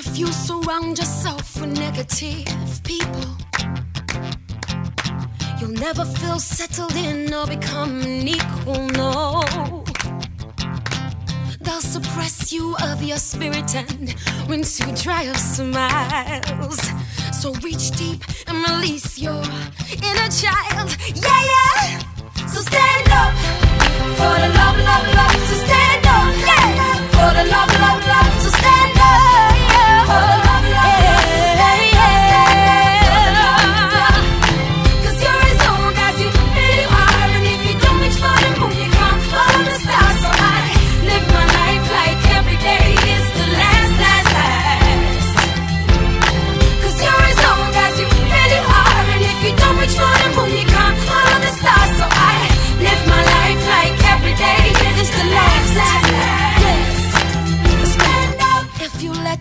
If you surround yourself with negative people, you'll never feel settled in or become an equal. No, they'll suppress you of your spirit and rinse you dry of smiles. So reach deep and release your inner child. Yeah, yeah.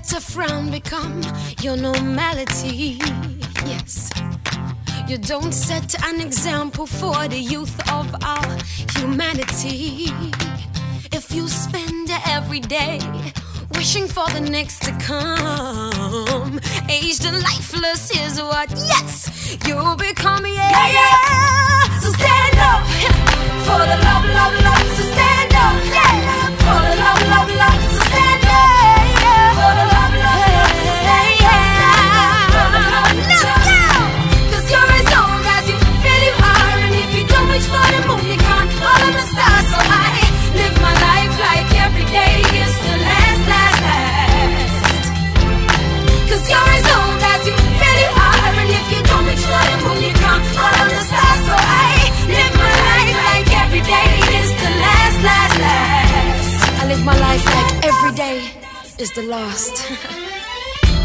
Let a frown become your normality. Yes. You don't set an example for the youth of our humanity. If you spend every day wishing for the next to come, aged and lifeless is what, yes, you'll become, yeah, yeah. So stand up for the is the last.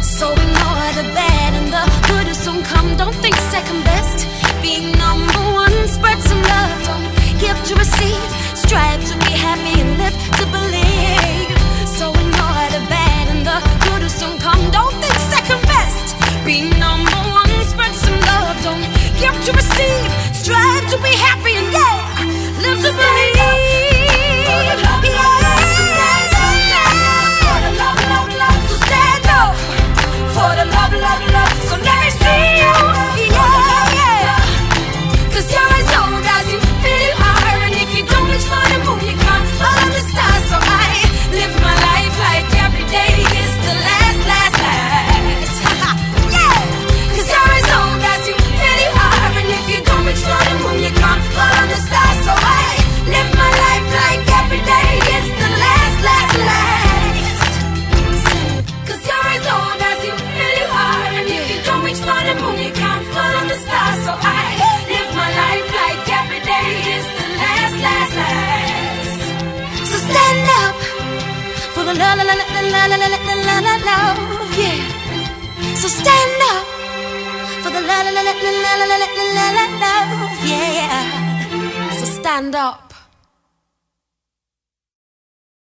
So ignore the bad and the good will soon come. Don't think second best. Being number one, spread some love. Don't give to receive. Strive to be happy and live to believe. So ignore the bad and the good will soon come. Don't think second best. Be number one, spread some love. Don't give to receive. Strive to be happy la la la la la la la la la la Yeah So stand up For the la la la la la la la la la Yeah So stand up